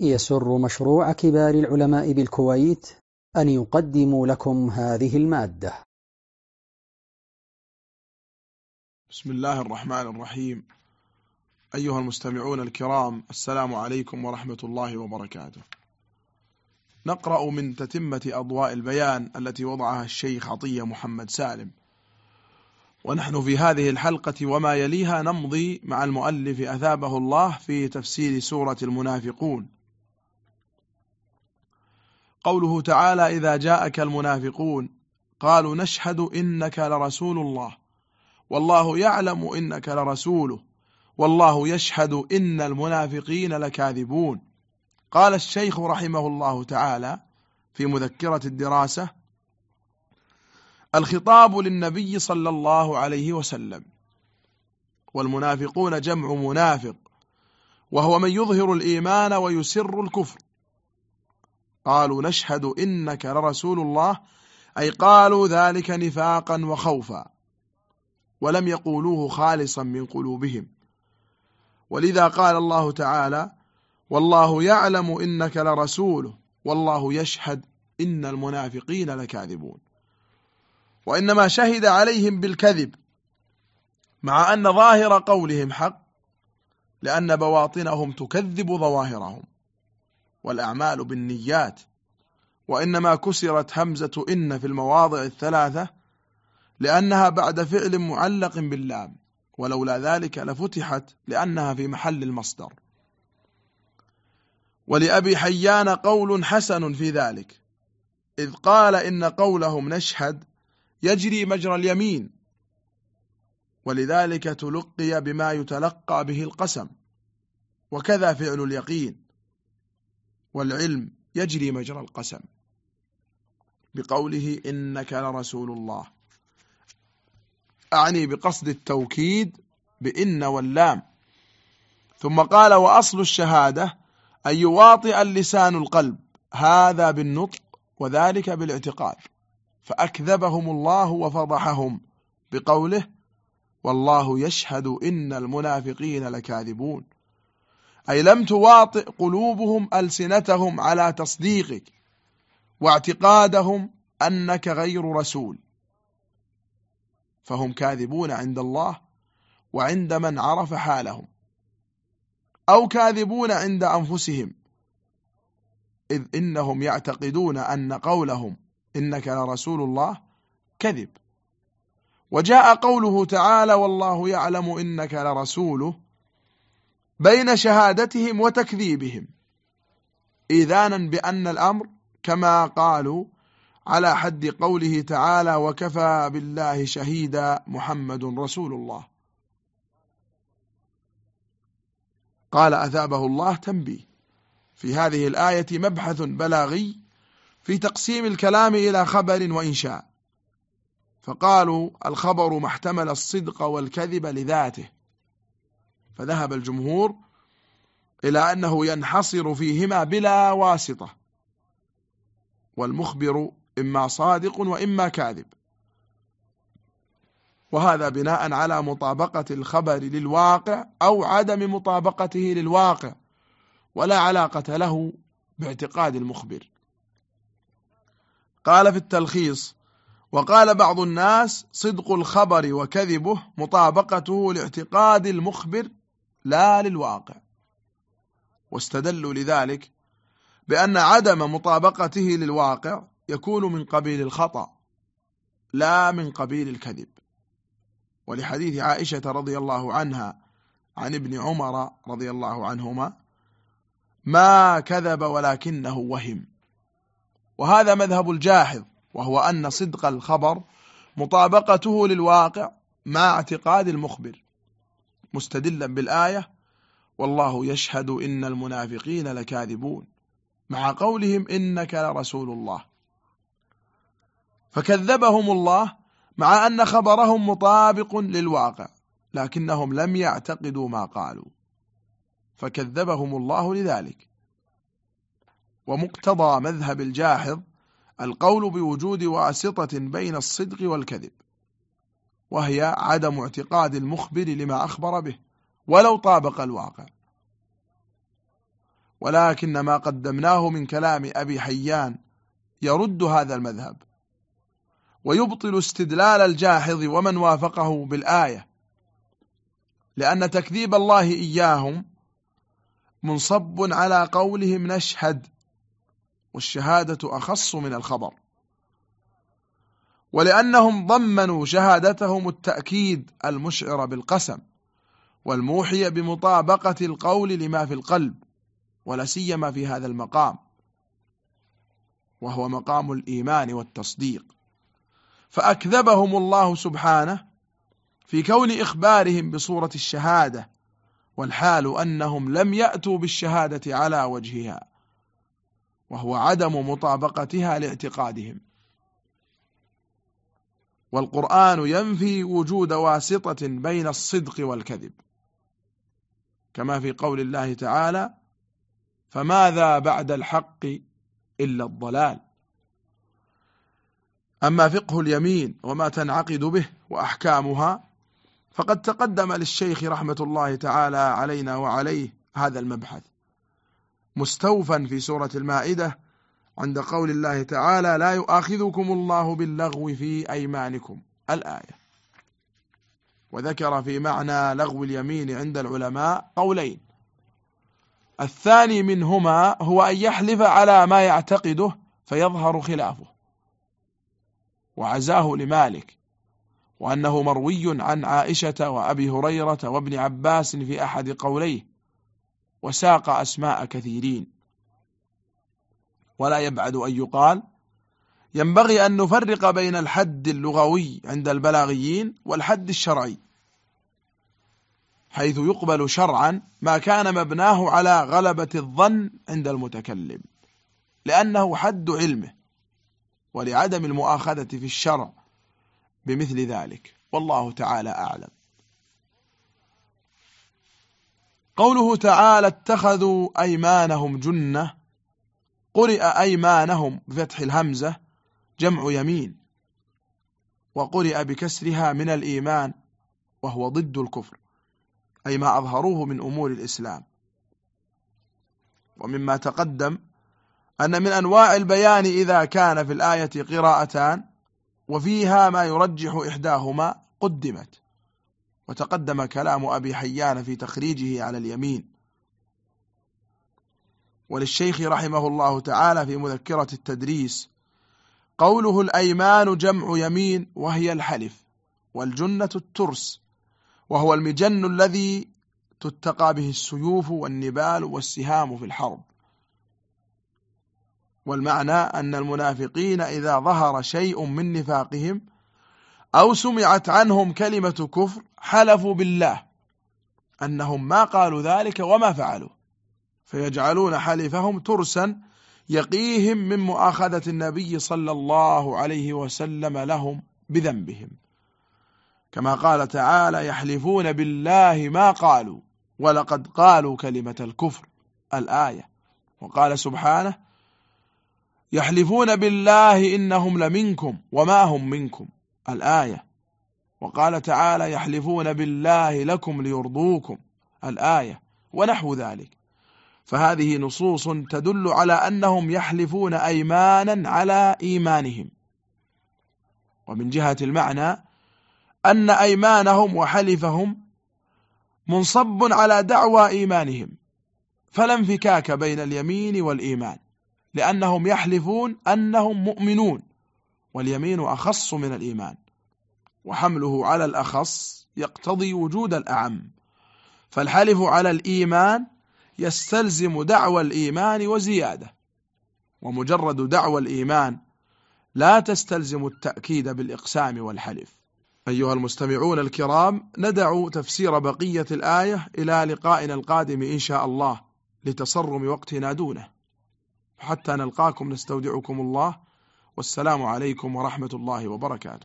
يسر مشروع كبار العلماء بالكويت أن يقدم لكم هذه المادة. بسم الله الرحمن الرحيم. أيها المستمعون الكرام السلام عليكم ورحمة الله وبركاته. نقرأ من تتمة أضواء البيان التي وضعها الشيخ عطية محمد سالم. ونحن في هذه الحلقة وما يليها نمضي مع المؤلف أثابه الله في تفسير سورة المنافقون. قوله تعالى إذا جاءك المنافقون قالوا نشهد إنك لرسول الله والله يعلم إنك لرسوله والله يشهد إن المنافقين لكاذبون قال الشيخ رحمه الله تعالى في مذكرة الدراسة الخطاب للنبي صلى الله عليه وسلم والمنافقون جمع منافق وهو من يظهر الإيمان ويسر الكفر قالوا نشهد إنك لرسول الله أي قالوا ذلك نفاقا وخوفا ولم يقولوه خالصا من قلوبهم. ولذا قال الله تعالى والله يعلم إنك لرسوله والله يشهد إن المنافقين لكاذبون. وإنما شهد عليهم بالكذب مع أن ظاهر قولهم حق لأن بواطنهم تكذب ظواهرهم. والأعمال بالنيات وإنما كسرت همزة إن في المواضع الثلاثة لأنها بعد فعل معلق باللام ولولا ذلك لفتحت لأنها في محل المصدر. ولأبي حيان قول حسن في ذلك إذ قال إن قولهم نشهد يجري مجرى اليمين ولذلك تلقي بما يتلقى به القسم وكذا فعل اليقين. والعلم يجري مجرى القسم. بقوله إنك لرسول الله. أعني بقصد التوكيد بإن واللام. ثم قال وأصل الشهادة أن يواطئ اللسان القلب. هذا بالنطق وذلك بالاعتقاد. فأكذبهم الله وفضحهم بقوله والله يشهد إن المنافقين لكاذبون. أي لم تواطئ قلوبهم ألسنتهم على تصديقك واعتقادهم أنك غير رسول. فهم كاذبون عند الله وعند من عرف حالهم أو كاذبون عند أنفسهم إذ إنهم يعتقدون أن قولهم إنك لرسول الله كذب. وجاء قوله تعالى والله يعلم إنك لرسوله بين شهادتهم وتكذيبهم. إذانا بأن الأمر كما قالوا على حد قوله تعالى وكفى بالله شهيدا محمد رسول الله قال أثابه الله تنبيه في هذه الآية مبحث بلاغي في تقسيم الكلام إلى خبر وإنشاء. فقالوا الخبر ما احتمل الصدق والكذب لذاته فذهب الجمهور إلى أنه ينحصر فيهما بلا واسطة والمخبر إما صادق وإما كاذب. وهذا بناء على مطابقة الخبر للواقع أو عدم مطابقته للواقع ولا علاقة له باعتقاد المخبر. قال في التلخيص وقال بعض الناس صدق الخبر وكذبه مطابقته لاعتقاد المخبر لا للواقع. واستدلوا لذلك بأن عدم مطابقته للواقع يكون من قبيل الخطأ لا من قبيل الكذب. ولحديث عائشة رضي الله عنها عن ابن عمر رضي الله عنهما ما كذب ولكنه وهم. وهذا مذهب الجاحظ وهو أن صدق الخبر مطابقته للواقع مع اعتقاد المخبر. مستدلا بالآية والله يشهد إن المنافقين لكاذبون مع قولهم إنك لرسول الله. فكذبهم الله مع أن خبرهم مطابق للواقع لكنهم لم يعتقدوا ما قالوا. فكذبهم الله لذلك. ومقتضى مذهب الجاحظ القول بوجود واسطة بين الصدق والكذب. وهي عدم اعتقاد المخبر لما أخبر به ولو طابق الواقع. ولكن ما قدمناه من كلام أبي حيان يرد هذا المذهب ويبطل استدلال الجاحظ ومن وافقه بالآية لأن تكذيب الله إياهم منصب على قولهم نشهد والشهادة أخص من الخبر. ولأنهم ضمنوا شهادتهم التأكيد المشعر بالقسم والموحي بمطابقة القول لما في القلب ولا سيما في هذا المقام وهو مقام الإيمان والتصديق. فأكذبهم الله سبحانه في كون إخبارهم بصورة الشهادة والحال أنهم لم يأتوا بالشهادة على وجهها وهو عدم مطابقتها لاعتقادهم. والقرآن ينفي وجود واسطة بين الصدق والكذب. كما في قول الله تعالى فماذا بعد الحق إلا الضلال؟ أما فقه اليمين وما تنعقد به وأحكامها فقد تقدم للشيخ رحمة الله تعالى علينا وعليه هذا المبحث مستوفا في سورة المائدة عند قول الله تعالى لا يؤاخذكم الله باللغو في أيمانكم. الآية. وذكر في معنى لغو اليمين عند العلماء قولين. الثاني منهما هو أن يحلف على ما يعتقده فيظهر خلافه. وعزاه لمالك. وأنه مروي عن عائشة وأبي هريرة وابن عباس في أحد قوليه. وساق أسماء كثيرين. ولا يبعد أن يقال. ينبغي أن نفرق بين الحد اللغوي عند البلاغيين والحد الشرعي حيث يقبل شرعا ما كان مبناه على غلبة الظن عند المتكلم لأنه حد علمه ولعدم المؤاخذة في الشرع بمثل ذلك. والله تعالى أعلم. قوله تعالى اتخذوا أيمانهم جنة قرئ أيمانهم بفتح الهمزة جمع يمين وقرئ بكسرها من الإيمان وهو ضد الكفر أي ما أظهروه من أمور الإسلام. ومما تقدم أن من أنواع البيان إذا كان في الآية قراءتان وفيها ما يرجح إحداهما قدمت وتقدم كلام أبي حيان في تخريجه على اليمين. وللشيخ رحمه الله تعالى في مذكرة التدريس. قوله الأيمان جمع يمين وهي الحلف والجنة الترس وهو المجن الذي تتقى به السيوف والنبال والسهام في الحرب. والمعنى أن المنافقين إذا ظهر شيء من نفاقهم أو سمعت عنهم كلمة كفر حلفوا بالله أنهم ما قالوا ذلك وما فعلوا. فيجعلون حلفهم ترسا يقيهم من مؤاخذة النبي صلى الله عليه وسلم لهم بذنبهم. كما قال تعالى يحلفون بالله ما قالوا ولقد قالوا كلمة الكفر الآية. وقال سبحانه يحلفون بالله إنهم لمنكم وما هم منكم الآية. وقال تعالى يحلفون بالله لكم ليرضوكم الآية ونحو ذلك. فهذه نصوص تدل على أنهم يحلفون أيمانا على إيمانهم. ومن جهة المعنى أن أيمانهم وحلفهم منصب على دعوى إيمانهم فلا انفكاك بين اليمين والإيمان لأنهم يحلفون أنهم مؤمنون واليمين أخص من الإيمان وحمله على الأخص يقتضي وجود الأعم. فالحلف على الإيمان يستلزم دعوى الإيمان وزيادة ومجرد دعوى الإيمان لا تستلزم التأكيد بالإقسام والحلف. أيها المستمعون الكرام ندع تفسير بقية الآية إلى لقائنا القادم إن شاء الله لتصرم وقتنا دونه. حتى نلقاكم نستودعكم الله. والسلام عليكم ورحمة الله وبركاته.